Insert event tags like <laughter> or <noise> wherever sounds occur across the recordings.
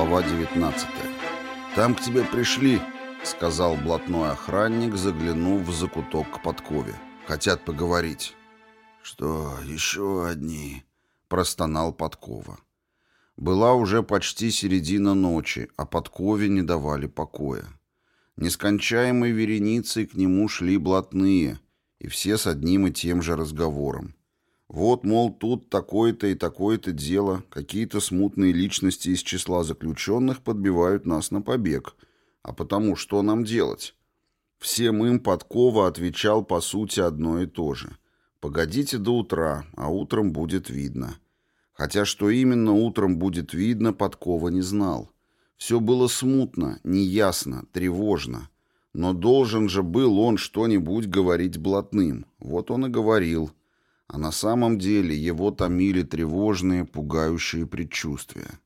Глава 19 «Там к тебе пришли», — сказал блатной охранник, заглянув в закуток к подкове. «Хотят поговорить». «Что, еще одни?» — простонал подкова. Была уже почти середина ночи, а подкове не давали покоя. Нескончаемой вереницей к нему шли блатные, и все с одним и тем же разговором. Вот, мол, тут такое-то и такое-то дело, какие-то смутные личности из числа заключенных подбивают нас на побег. А потому что нам делать? Всем им Подкова отвечал по сути одно и то же. Погодите до утра, а утром будет видно. Хотя что именно утром будет видно, Подкова не знал. Все было смутно, неясно, тревожно. Но должен же был он что-нибудь говорить блатным. Вот он и говорил – а на самом деле его томили тревожные, пугающие предчувствия.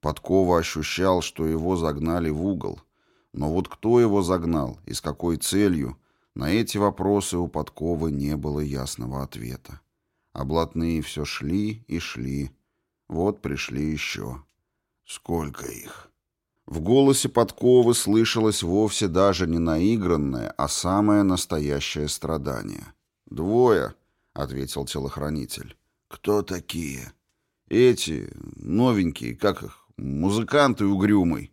Подкова ощущал, что его загнали в угол. Но вот кто его загнал и с какой целью, на эти вопросы у Подкова не было ясного ответа. А блатные все шли и шли. Вот пришли еще. Сколько их? В голосе Подковы слышалось вовсе даже не наигранное, а самое настоящее страдание. «Двое», — ответил телохранитель. «Кто такие?» «Эти, новенькие, как их, музыканты угрюмый».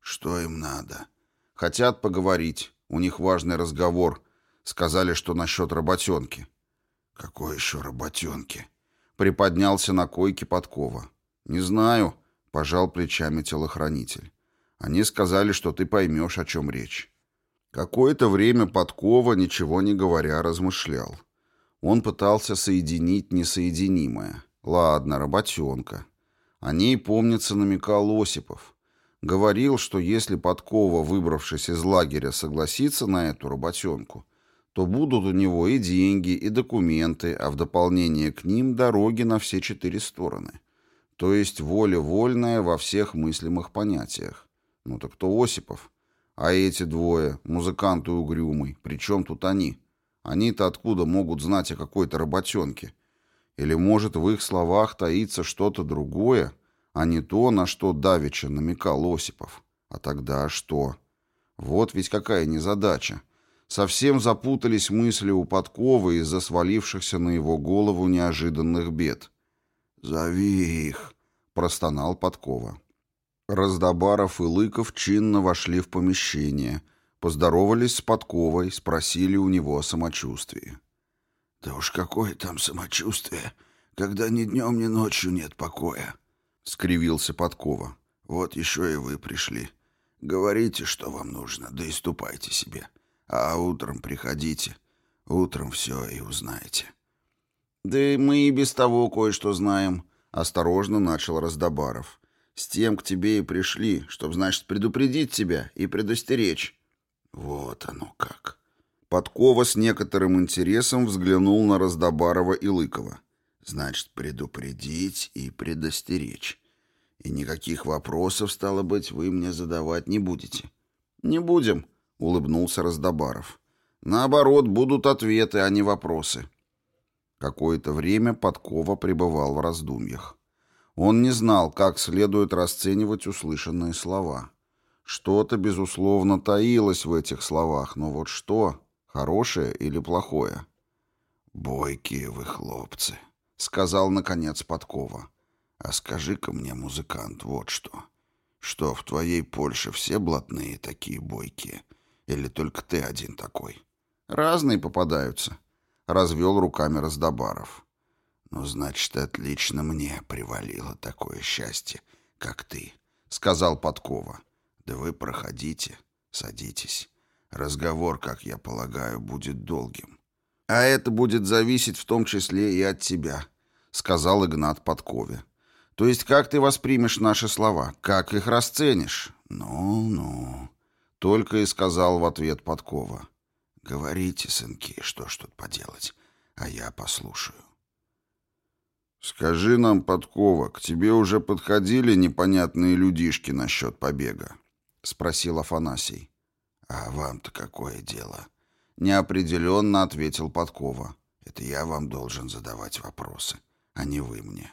«Что им надо?» «Хотят поговорить. У них важный разговор. Сказали, что насчет работенки». «Какой еще работенки?» Приподнялся на койке подкова. «Не знаю», — пожал плечами телохранитель. «Они сказали, что ты поймешь, о чем речь». Какое-то время Подкова, ничего не говоря, размышлял. Он пытался соединить несоединимое. Ладно, работенка. О ней, помнится, намекал Осипов. Говорил, что если Подкова, выбравшись из лагеря, согласится на эту работенку, то будут у него и деньги, и документы, а в дополнение к ним дороги на все четыре стороны. То есть воля вольная во всех мыслимых понятиях. Ну так кто Осипов? А эти двое, музыкант и угрюмый, при чем тут они? Они-то откуда могут знать о какой-то работенке? Или, может, в их словах таится что-то другое, а не то, на что Давича намекал Осипов? А тогда что? Вот ведь какая незадача. Совсем запутались мысли у Подковы из-за свалившихся на его голову неожиданных бед. «Зови их», — простонал Подкова. Раздобаров и Лыков чинно вошли в помещение — Поздоровались с Подковой, спросили у него о самочувствии. «Да уж какое там самочувствие, когда ни днем, ни ночью нет покоя», — скривился Подкова. «Вот еще и вы пришли. Говорите, что вам нужно, да и ступайте себе. А утром приходите. Утром все и узнаете». «Да и мы и без того кое-что знаем», — осторожно начал Раздобаров. «С тем к тебе и пришли, чтобы, значит, предупредить тебя и предостеречь». Вот оно как. Подкова с некоторым интересом взглянул на Раздобарова и Лыкова. Значит, предупредить и предостеречь. И никаких вопросов, стало быть, вы мне задавать не будете. Не будем, улыбнулся Раздобаров. Наоборот, будут ответы, а не вопросы. Какое-то время Подкова пребывал в раздумьях. Он не знал, как следует расценивать услышанные слова. Что-то, безусловно, таилось в этих словах, но вот что, хорошее или плохое? «Бойкие вы хлопцы», — сказал, наконец, Подкова. «А скажи-ка мне, музыкант, вот что. Что, в твоей Польше все блатные такие бойкие? Или только ты один такой?» «Разные попадаются», — развел руками Раздобаров. «Ну, значит, отлично мне привалило такое счастье, как ты», — сказал Подкова. Да вы проходите, садитесь. Разговор, как я полагаю, будет долгим. А это будет зависеть в том числе и от тебя, сказал Игнат Подкове. То есть как ты воспримешь наши слова, как их расценишь? Ну-ну, только и сказал в ответ Подкова. Говорите, сынки, что ж тут поделать, а я послушаю. «Скажи нам, Подкова, к тебе уже подходили непонятные людишки насчет побега?» — спросил Афанасий. «А вам-то какое дело?» — неопределенно ответил Подкова. «Это я вам должен задавать вопросы, а не вы мне».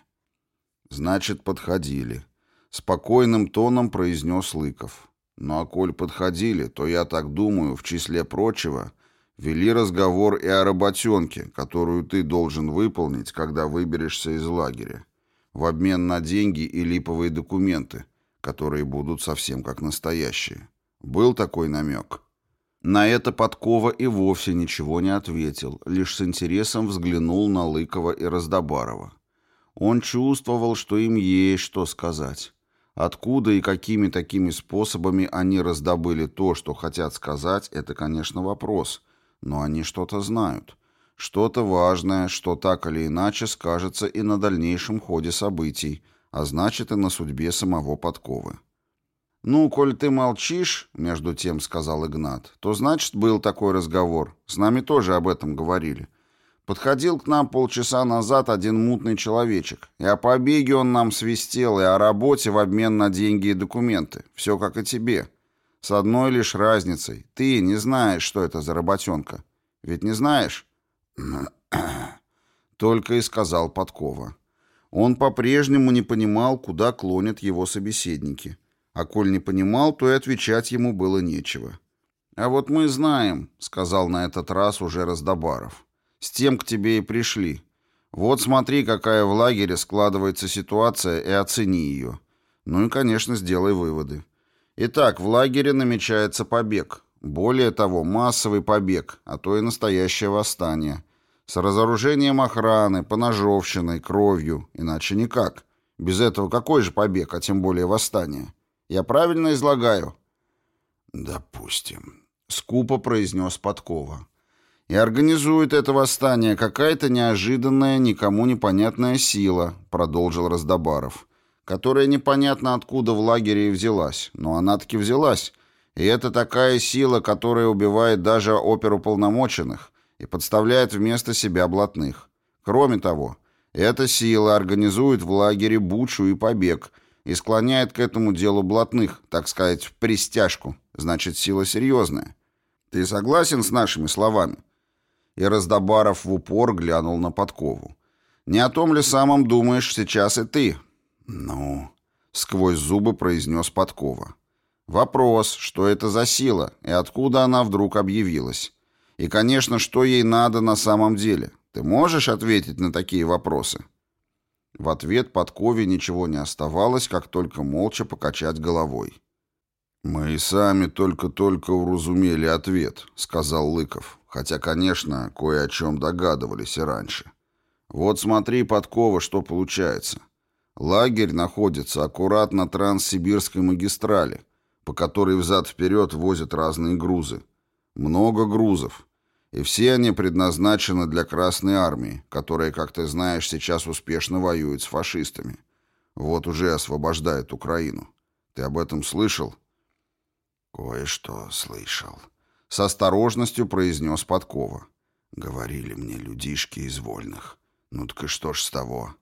«Значит, подходили. Спокойным тоном произнес Лыков. Ну а коль подходили, то, я так думаю, в числе прочего, вели разговор и о работенке, которую ты должен выполнить, когда выберешься из лагеря, в обмен на деньги и липовые документы, которые будут совсем как настоящие. Был такой намек?» На это Подкова и вовсе ничего не ответил, лишь с интересом взглянул на Лыкова и Раздобарова. Он чувствовал, что им есть что сказать. Откуда и какими такими способами они раздобыли то, что хотят сказать, это, конечно, вопрос. Но они что-то знают. Что-то важное, что так или иначе скажется и на дальнейшем ходе событий, а значит и на судьбе самого Подковы. «Ну, коль ты молчишь, — между тем сказал Игнат, — то значит был такой разговор. С нами тоже об этом говорили. Подходил к нам полчаса назад один мутный человечек, и о побеге он нам свистел, и о работе в обмен на деньги и документы. Все как и тебе. С одной лишь разницей. Ты не знаешь, что это за работенка. Ведь не знаешь?» <clears throat> Только и сказал Подкова. Он по-прежнему не понимал, куда клонят его собеседники. А коль не понимал, то и отвечать ему было нечего. «А вот мы знаем», — сказал на этот раз уже Раздобаров. «С тем к тебе и пришли. Вот смотри, какая в лагере складывается ситуация, и оцени ее. Ну и, конечно, сделай выводы. Итак, в лагере намечается побег. Более того, массовый побег, а то и настоящее восстание. С разоружением охраны, поножовщиной, кровью. Иначе никак. Без этого какой же побег, а тем более восстание?» Я правильно излагаю?» «Допустим», — скупо произнес Подкова. «И организует это восстание какая-то неожиданная, никому непонятная сила», — продолжил Раздобаров, «которая непонятно откуда в лагере и взялась. Но она таки взялась. И это такая сила, которая убивает даже оперуполномоченных и подставляет вместо себя блатных. Кроме того, эта сила организует в лагере бучу и побег — и склоняет к этому делу блатных, так сказать, в пристяжку. Значит, сила серьезная. Ты согласен с нашими словами?» И Раздобаров в упор глянул на подкову. «Не о том ли самом думаешь сейчас и ты?» «Ну...» — сквозь зубы произнес подкова. «Вопрос, что это за сила и откуда она вдруг объявилась? И, конечно, что ей надо на самом деле? Ты можешь ответить на такие вопросы?» В ответ Подкове ничего не оставалось, как только молча покачать головой. «Мы и сами только-только уразумели ответ», — сказал Лыков, хотя, конечно, кое о чем догадывались и раньше. «Вот смотри, Подкова, что получается. Лагерь находится аккуратно на Транссибирской магистрали, по которой взад-вперед возят разные грузы. Много грузов, и все они предназначены для Красной Армии, которая, как ты знаешь, сейчас успешно воюет с фашистами. Вот уже освобождает Украину. Ты об этом слышал? Кое-что слышал. С осторожностью произнес Подкова. Говорили мне людишки из вольных. Ну так и что ж с того?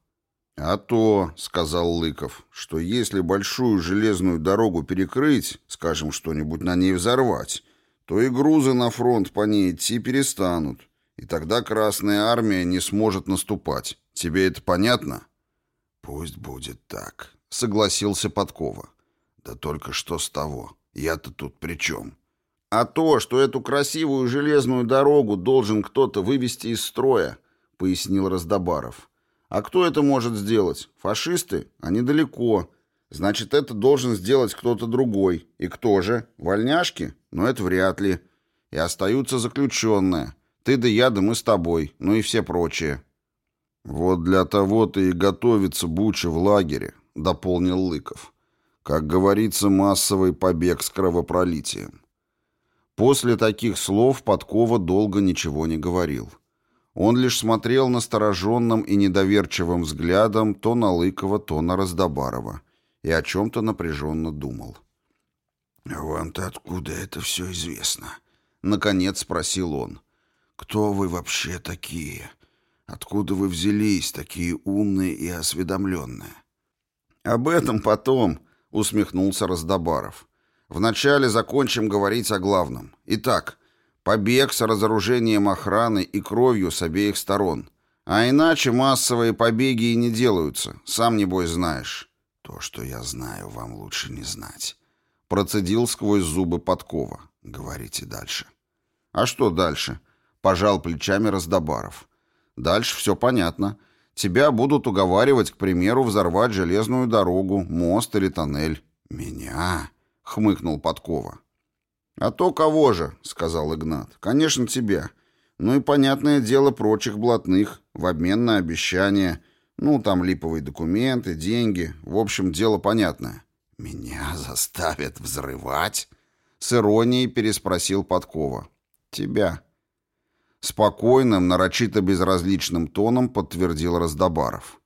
А то, сказал Лыков, что если большую железную дорогу перекрыть, скажем, что-нибудь на ней взорвать, то и грузы на фронт по ней идти перестанут, и тогда Красная Армия не сможет наступать. Тебе это понятно? Пусть будет так, согласился Подкова. Да только что с того? Я-то тут при чем? А то, что эту красивую железную дорогу должен кто-то вывести из строя, пояснил Раздобаров. А кто это может сделать? Фашисты? Они далеко. Значит, это должен сделать кто-то другой. И кто же? Вольняшки? Но это вряд ли. И остаются заключенные. Ты да я, да мы с тобой. Ну и все прочие. Вот для того-то и готовится Буча в лагере, дополнил Лыков. Как говорится, массовый побег с кровопролитием. После таких слов Подкова долго ничего не говорил. Он лишь смотрел настороженным и недоверчивым взглядом то на Лыкова, то на Раздобарова и о чем-то напряженно думал. «А вам-то откуда это все известно?» — наконец спросил он. «Кто вы вообще такие? Откуда вы взялись, такие умные и осведомленные?» «Об этом потом», — усмехнулся Раздобаров. «Вначале закончим говорить о главном. Итак, побег с разоружением охраны и кровью с обеих сторон. А иначе массовые побеги и не делаются, сам небось знаешь». То, что я знаю, вам лучше не знать. Процедил сквозь зубы подкова. Говорите дальше. А что дальше? Пожал плечами Раздобаров. Дальше все понятно. Тебя будут уговаривать, к примеру, взорвать железную дорогу, мост или тоннель. Меня? Хмыкнул Подкова. А то кого же, сказал Игнат. Конечно, тебя. Ну и понятное дело прочих блатных, в обмен на обещания. Ну, там липовые документы, деньги. В общем, дело понятное. «Меня заставят взрывать?» С иронией переспросил Подкова. «Тебя». Спокойным, нарочито безразличным тоном подтвердил Раздобаров.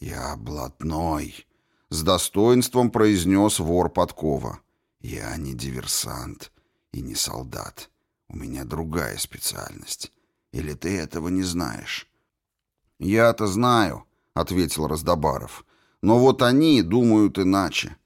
«Я блатной», — с достоинством произнес вор Подкова. «Я не диверсант и не солдат. У меня другая специальность. Или ты этого не знаешь?» «Я-то знаю», — ответил Раздобаров. «Но вот они думают иначе.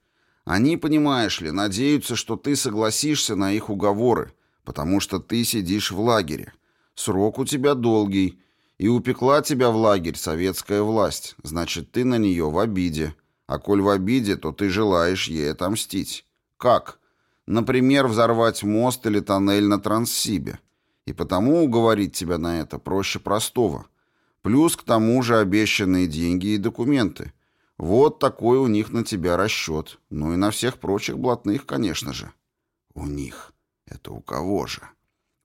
Они, понимаешь ли, надеются, что ты согласишься на их уговоры, потому что ты сидишь в лагере. Срок у тебя долгий, и упекла тебя в лагерь советская власть, значит, ты на нее в обиде. А коль в обиде, то ты желаешь ей отомстить. Как? Например, взорвать мост или тоннель на Транссибе. И потому уговорить тебя на это проще простого. Плюс к тому же обещанные деньги и документы. Вот такой у них на тебя расчет. Ну и на всех прочих блатных, конечно же. У них. Это у кого же?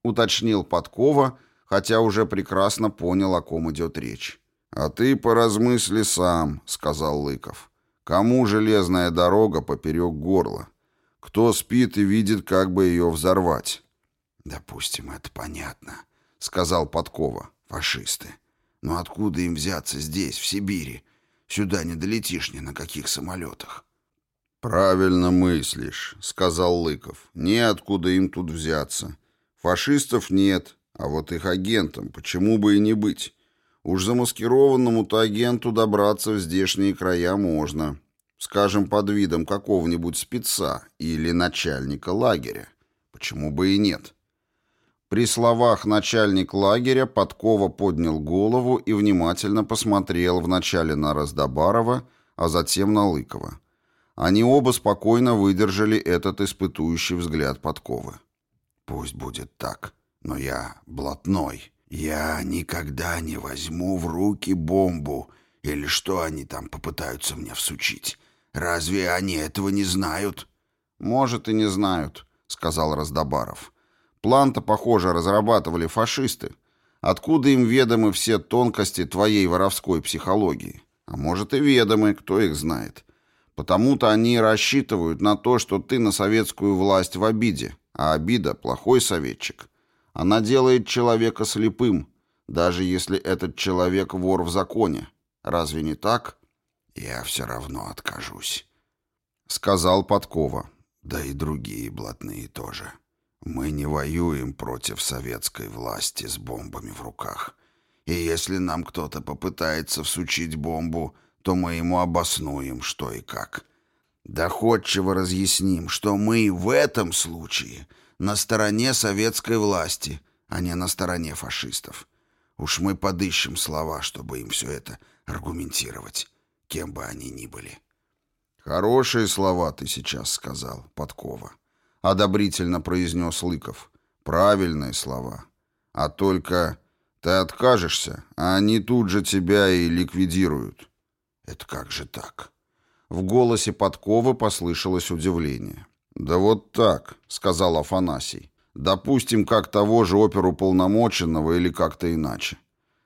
Уточнил Подкова, хотя уже прекрасно понял, о ком идет речь. «А ты поразмысли сам», — сказал Лыков. «Кому железная дорога поперек горла? Кто спит и видит, как бы ее взорвать?» «Допустим, это понятно», — сказал Подкова. «Фашисты. Но откуда им взяться здесь, в Сибири, Сюда не долетишь ни на каких самолетах. «Правильно мыслишь», — сказал Лыков. «Неоткуда им тут взяться. Фашистов нет, а вот их агентам почему бы и не быть? Уж замаскированному-то агенту добраться в здешние края можно. Скажем, под видом какого-нибудь спеца или начальника лагеря. Почему бы и нет?» При словах начальник лагеря Подкова поднял голову и внимательно посмотрел вначале на Раздобарова, а затем на Лыкова. Они оба спокойно выдержали этот испытующий взгляд Подковы. «Пусть будет так, но я блатной. Я никогда не возьму в руки бомбу или что они там попытаются мне всучить. Разве они этого не знают?» «Может, и не знают», — сказал Раздобаров. План-то, похоже, разрабатывали фашисты. Откуда им ведомы все тонкости твоей воровской психологии? А может и ведомы, кто их знает. Потому-то они рассчитывают на то, что ты на советскую власть в обиде, а обида – плохой советчик. Она делает человека слепым, даже если этот человек вор в законе. Разве не так? Я все равно откажусь, — сказал Подкова. Да и другие блатные тоже. Мы не воюем против советской власти с бомбами в руках. И если нам кто-то попытается всучить бомбу, то мы ему обоснуем, что и как. Доходчиво разъясним, что мы в этом случае на стороне советской власти, а не на стороне фашистов. Уж мы подыщем слова, чтобы им все это аргументировать, кем бы они ни были. Хорошие слова ты сейчас сказал, Подкова. — одобрительно произнес Лыков. «Правильные слова. А только ты откажешься, а они тут же тебя и ликвидируют». «Это как же так?» В голосе Подковы послышалось удивление. «Да вот так», — сказал Афанасий. «Допустим, как того же оперу полномоченного или как-то иначе.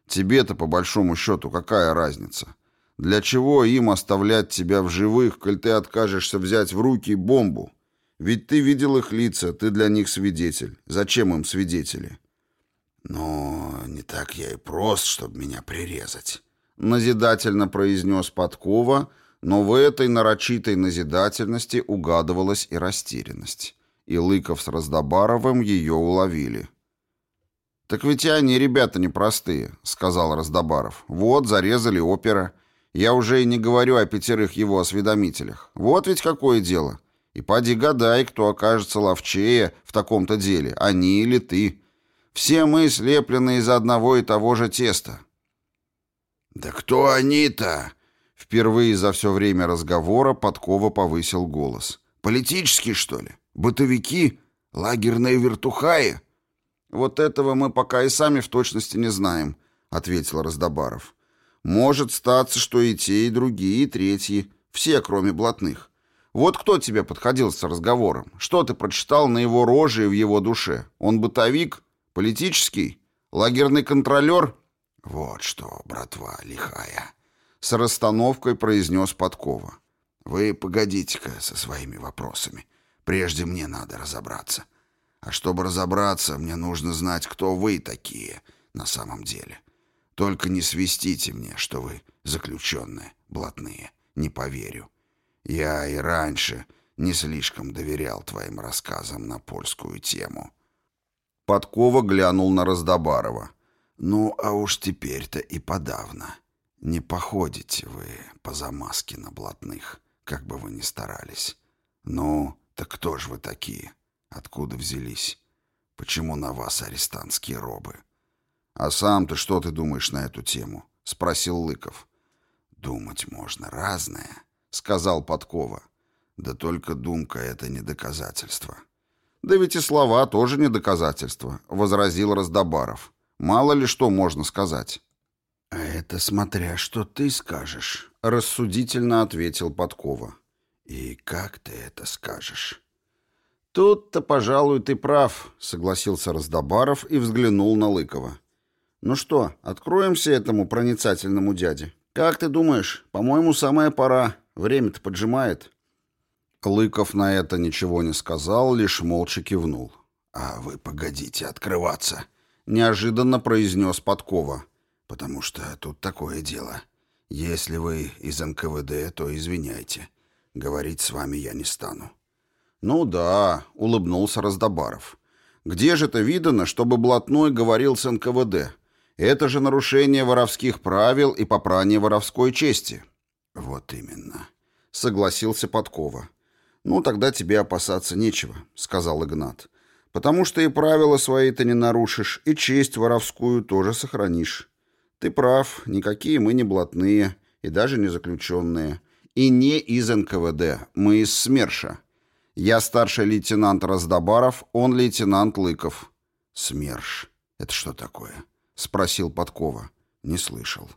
Тебе-то, по большому счету, какая разница? Для чего им оставлять тебя в живых, коль ты откажешься взять в руки бомбу?» Ведь ты видел их лица, ты для них свидетель. Зачем им свидетели? Но не так я и прост, чтобы меня прирезать. Назидательно произнес Подкова, но в этой нарочитой назидательности угадывалась и растерянность. И Лыков с Раздобаровым ее уловили. «Так ведь они, ребята, непростые», — сказал Раздобаров. «Вот, зарезали опера. Я уже и не говорю о пятерых его осведомителях. Вот ведь какое дело. И поди гадай, кто окажется ловчее в таком-то деле, они или ты. Все мы слеплены из одного и того же теста». «Да кто они-то? Впервые за все время разговора Подкова повысил голос. «Политические, что ли? Бытовики? Лагерные вертухаи?» «Вот этого мы пока и сами в точности не знаем», — ответил Раздобаров. «Может статься, что и те, и другие, и третьи. Все, кроме блатных. Вот кто тебе подходил с разговором? Что ты прочитал на его роже и в его душе? Он бытовик? Политический? Лагерный контролер?» «Вот что, братва лихая», — с расстановкой произнес Подкова. «Вы погодите-ка со своими вопросами. Прежде мне надо разобраться. А чтобы разобраться, мне нужно знать, кто вы такие на самом деле. Только не свистите мне, что вы заключенные, блатные. Не поверю. Я и раньше не слишком доверял твоим рассказам на польскую тему». Подкова глянул на Раздобарова. Ну, а уж теперь-то и подавно. Не походите вы по замазке на блатных, как бы вы ни старались. Ну, так кто ж вы такие? Откуда взялись? Почему на вас арестантские робы? А сам ты что ты думаешь на эту тему? Спросил Лыков. Думать можно разное, сказал Подкова. Да только думка — это не доказательство. Да ведь и слова тоже не доказательство, возразил Раздобаров. Мало ли что можно сказать. «А это смотря что ты скажешь», — рассудительно ответил Подкова. «И как ты это скажешь?» «Тут-то, пожалуй, ты прав», — согласился Раздобаров и взглянул на Лыкова. «Ну что, откроемся этому проницательному дяде? Как ты думаешь? По-моему, самая пора. Время-то поджимает». Лыков на это ничего не сказал, лишь молча кивнул. «А вы погодите открываться», — неожиданно произнес Подкова. «Потому что тут такое дело. Если вы из НКВД, то извиняйте. Говорить с вами я не стану». «Ну да», — улыбнулся Раздобаров. «Где же это видано, чтобы блатной говорил с НКВД? Это же нарушение воровских правил и попрание воровской чести». «Вот именно», — согласился Подкова. «Ну, тогда тебе опасаться нечего», — сказал Игнат потому что и правила свои ты не нарушишь, и честь воровскую тоже сохранишь. Ты прав, никакие мы не блатные, и даже не заключенные. И не из НКВД, мы из СМЕРШа. Я старший лейтенант Раздобаров, он лейтенант Лыков. СМЕРШ, это что такое? Спросил Подкова. Не слышал.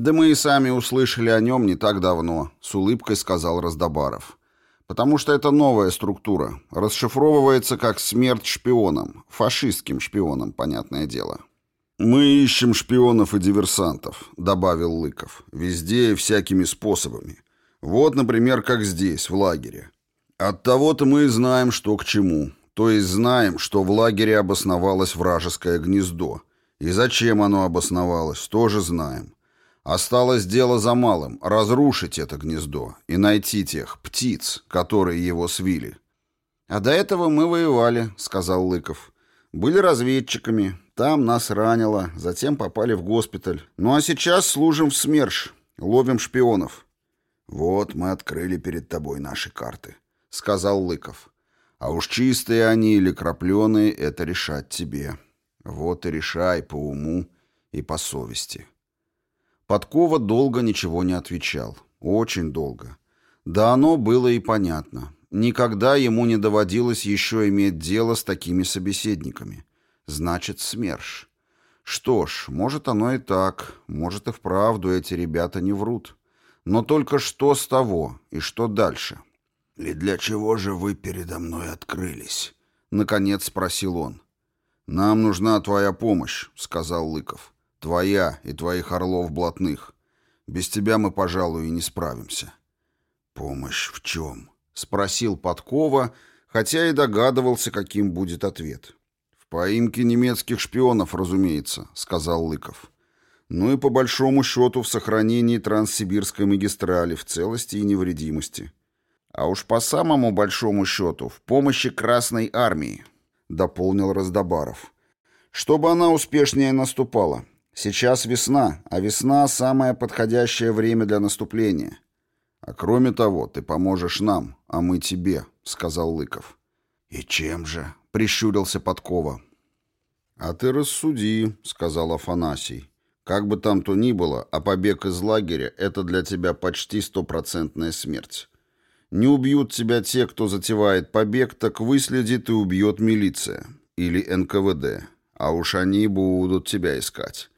Да мы и сами услышали о нем не так давно, с улыбкой сказал Раздобаров. Потому что это новая структура. Расшифровывается как «смерть шпионам». Фашистским шпионам, понятное дело. «Мы ищем шпионов и диверсантов», — добавил Лыков. «Везде и всякими способами. Вот, например, как здесь, в лагере. От того-то мы знаем, что к чему. То есть знаем, что в лагере обосновалось вражеское гнездо. И зачем оно обосновалось, тоже знаем. Осталось дело за малым — разрушить это гнездо и найти тех птиц, которые его свили. «А до этого мы воевали», — сказал Лыков. «Были разведчиками, там нас ранило, затем попали в госпиталь. Ну а сейчас служим в СМЕРШ, ловим шпионов». «Вот мы открыли перед тобой наши карты», — сказал Лыков. «А уж чистые они или крапленые — это решать тебе. Вот и решай по уму и по совести». Подкова долго ничего не отвечал. Очень долго. Да оно было и понятно. Никогда ему не доводилось еще иметь дело с такими собеседниками. Значит, СМЕРШ. Что ж, может оно и так, может и вправду эти ребята не врут. Но только что с того и что дальше? «И для чего же вы передо мной открылись?» — наконец спросил он. «Нам нужна твоя помощь», — сказал Лыков. Твоя и твоих орлов блатных. Без тебя мы, пожалуй, и не справимся». «Помощь в чем?» — спросил Подкова, хотя и догадывался, каким будет ответ. «В поимке немецких шпионов, разумеется», — сказал Лыков. «Ну и по большому счету в сохранении Транссибирской магистрали в целости и невредимости. А уж по самому большому счету в помощи Красной Армии», — дополнил Раздобаров. «Чтобы она успешнее наступала, Сейчас весна, а весна — самое подходящее время для наступления. А кроме того, ты поможешь нам, а мы тебе, — сказал Лыков. И чем же? — прищурился Подкова. А ты рассуди, — сказал Афанасий. Как бы там то ни было, а побег из лагеря — это для тебя почти стопроцентная смерть. Не убьют тебя те, кто затевает побег, так выследит и убьет милиция. Или НКВД. А уж они будут тебя искать.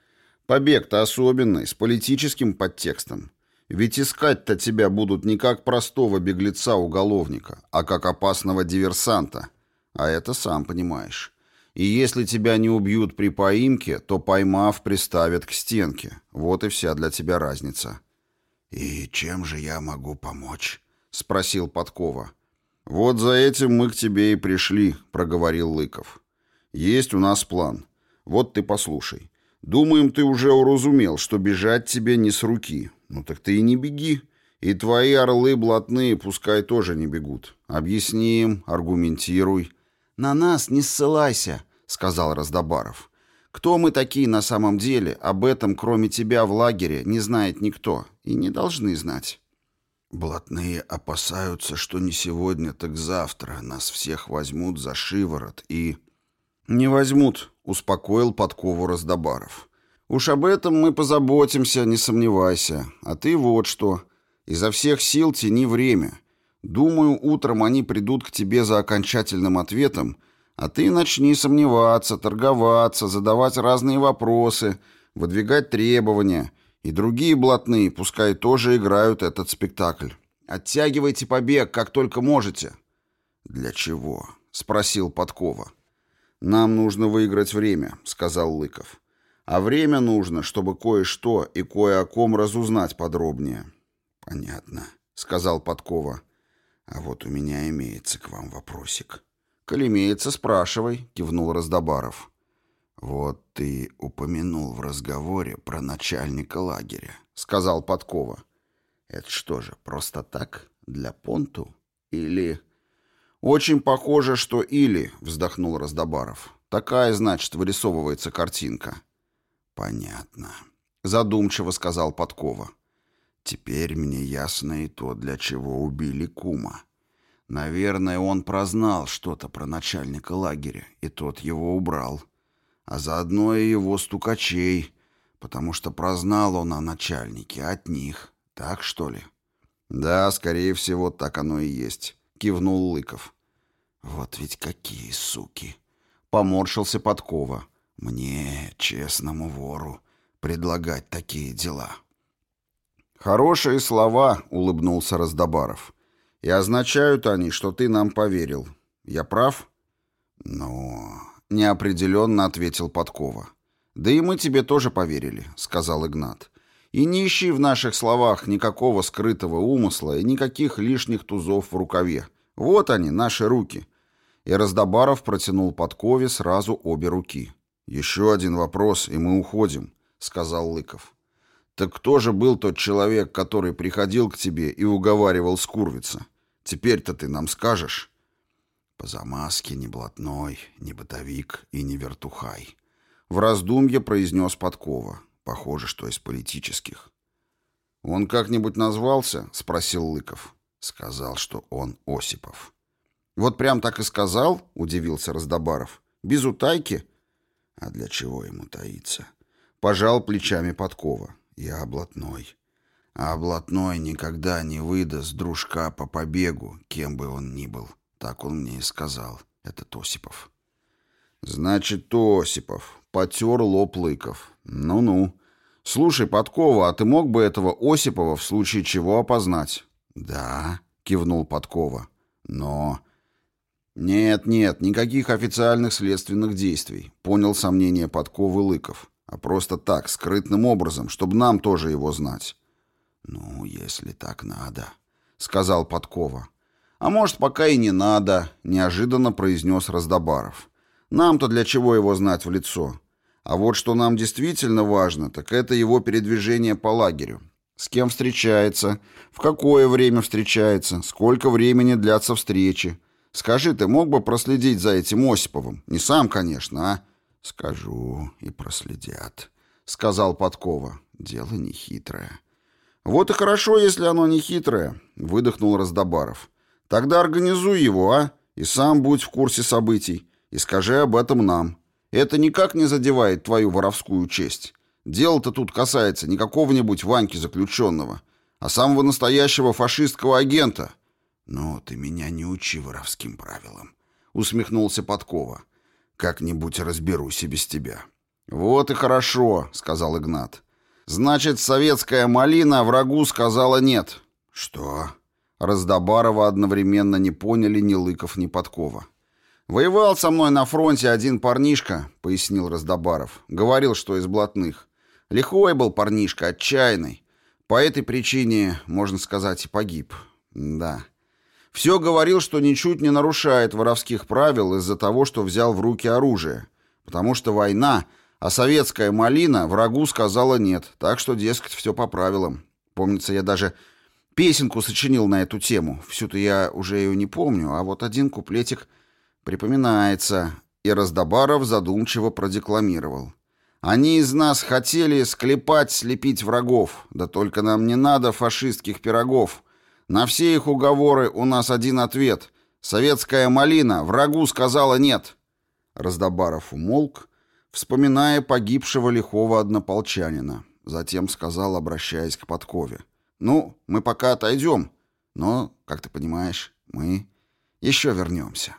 Побег-то особенный, с политическим подтекстом. Ведь искать-то тебя будут не как простого беглеца-уголовника, а как опасного диверсанта. А это сам понимаешь. И если тебя не убьют при поимке, то, поймав, приставят к стенке. Вот и вся для тебя разница. «И чем же я могу помочь?» — спросил Подкова. «Вот за этим мы к тебе и пришли», — проговорил Лыков. «Есть у нас план. Вот ты послушай. Думаем, ты уже уразумел, что бежать тебе не с руки. Ну так ты и не беги. И твои орлы блатные пускай тоже не бегут. Объясни им, аргументируй». «На нас не ссылайся», — сказал Раздобаров. «Кто мы такие на самом деле, об этом, кроме тебя, в лагере не знает никто. И не должны знать». Блатные опасаются, что не сегодня, так завтра нас всех возьмут за шиворот и... «Не возьмут», — успокоил подкову Раздобаров. «Уж об этом мы позаботимся, не сомневайся. А ты вот что. Изо всех сил тяни время. Думаю, утром они придут к тебе за окончательным ответом, а ты начни сомневаться, торговаться, задавать разные вопросы, выдвигать требования». И другие блатные пускай тоже играют этот спектакль. Оттягивайте побег, как только можете. Для чего? спросил Подкова. Нам нужно выиграть время, сказал Лыков. А время нужно, чтобы кое-что и кое о ком разузнать подробнее. Понятно, сказал Подкова. А вот у меня имеется к вам вопросик. Коль имеется, спрашивай, кивнул Раздобаров. «Вот ты упомянул в разговоре про начальника лагеря», — сказал Подкова. «Это что же, просто так? Для понту? Или...» «Очень похоже, что или», — вздохнул Раздобаров. «Такая, значит, вырисовывается картинка». «Понятно», — задумчиво сказал Подкова. «Теперь мне ясно и то, для чего убили кума. Наверное, он прознал что-то про начальника лагеря, и тот его убрал» а заодно и его стукачей, потому что прознал он о начальнике от них. Так, что ли? Да, скорее всего, так оно и есть, кивнул Лыков. Вот ведь какие суки. Поморщился Подкова. Мне, честному вору, предлагать такие дела. Хорошие слова, улыбнулся Раздобаров. И означают они, что ты нам поверил. Я прав? Но неопределенно ответил Подкова. «Да и мы тебе тоже поверили», — сказал Игнат. «И не ищи в наших словах никакого скрытого умысла и никаких лишних тузов в рукаве. Вот они, наши руки». И Раздобаров протянул Подкове сразу обе руки. «Еще один вопрос, и мы уходим», — сказал Лыков. «Так кто же был тот человек, который приходил к тебе и уговаривал скурвиться? Теперь-то ты нам скажешь?» По замазке ни блатной, ни бытовик и ни вертухай. В раздумье произнес Подкова. Похоже, что из политических. «Он как-нибудь назвался?» — спросил Лыков. Сказал, что он Осипов. «Вот прям так и сказал?» — удивился Раздобаров. «Без утайки?» «А для чего ему таиться?» Пожал плечами Подкова. «Я блатной. А блатной никогда не выдаст дружка по побегу, кем бы он ни был». Так он мне и сказал. Это Осипов. Значит, Осипов. Потер лоб Лыков. Ну-ну. Слушай, Подкова, а ты мог бы этого Осипова в случае чего опознать? Да, кивнул Подкова. Но... Нет, нет, никаких официальных следственных действий. Понял сомнение Подковы Лыков. А просто так, скрытным образом, чтобы нам тоже его знать. Ну, если так надо, сказал Подкова. «А может, пока и не надо», — неожиданно произнес Раздобаров. «Нам-то для чего его знать в лицо? А вот что нам действительно важно, так это его передвижение по лагерю. С кем встречается, в какое время встречается, сколько времени длятся встречи. Скажи, ты мог бы проследить за этим Осиповым? Не сам, конечно, а?» «Скажу, и проследят», — сказал Подкова. «Дело нехитрое». «Вот и хорошо, если оно нехитрое», — выдохнул Раздобаров. Тогда организуй его, а? И сам будь в курсе событий. И скажи об этом нам. Это никак не задевает твою воровскую честь. Дело-то тут касается не какого-нибудь Ваньки заключенного, а самого настоящего фашистского агента». «Ну, ты меня не учи воровским правилам», — усмехнулся Подкова. «Как-нибудь разберусь и без тебя». «Вот и хорошо», — сказал Игнат. «Значит, советская малина врагу сказала нет». «Что?» Раздобарова одновременно не поняли ни Лыков, ни Подкова. «Воевал со мной на фронте один парнишка», — пояснил Раздобаров. «Говорил, что из блатных. Лихой был парнишка, отчаянный. По этой причине, можно сказать, и погиб. Да. Все говорил, что ничуть не нарушает воровских правил из-за того, что взял в руки оружие. Потому что война, а советская малина врагу сказала нет, так что, дескать, все по правилам. Помнится, я даже Песенку сочинил на эту тему. Всю-то я уже ее не помню, а вот один куплетик припоминается. И Раздобаров задумчиво продекламировал. «Они из нас хотели склепать, слепить врагов. Да только нам не надо фашистских пирогов. На все их уговоры у нас один ответ. Советская малина врагу сказала нет». Раздобаров умолк, вспоминая погибшего лихого однополчанина. Затем сказал, обращаясь к Подкове. — ну, мы пока отойдем, но, как ты понимаешь, мы еще вернемся.